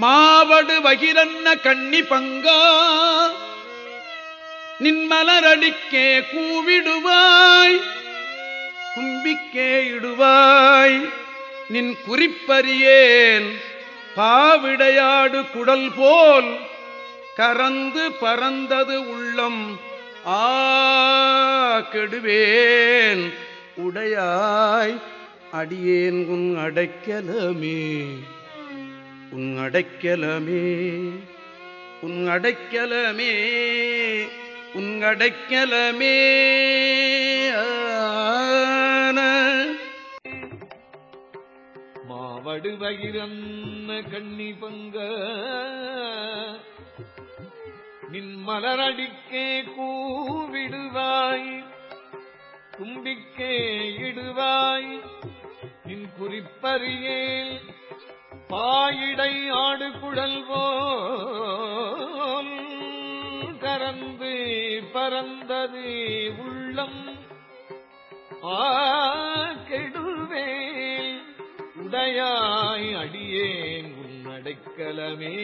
மாவடு வகிரன்ன கண்ணி பங்கா. நின்மலரடிக்கே கூவிடுவாய் கும்பிக்கே இடுவாய். நின் குறிப்பறியேன் பாவிடையாடு குடல் போல் கறந்து பறந்தது உள்ளம் ஆ கெடுவேன். உடையாய் அடியேன் உன் அடைக்கலமே. உன் அடைக்கலமே உன் அடைக்கலமே உன் அடைக்கலமே ஆன. மாவடு வகிரன்ன கண்ணி பங்க நின் மலரடிக்கே கூவிடுவாய் கும்பிக்கே இடுவாய் நின் குறிப்பறியேன் பாயிடை ஆடு குழல் போல் கரந்து பறந்தது உள்ளம். ஆ கெடுவேல் உடையாய் அடியேன் உன் அடைக்கலமே.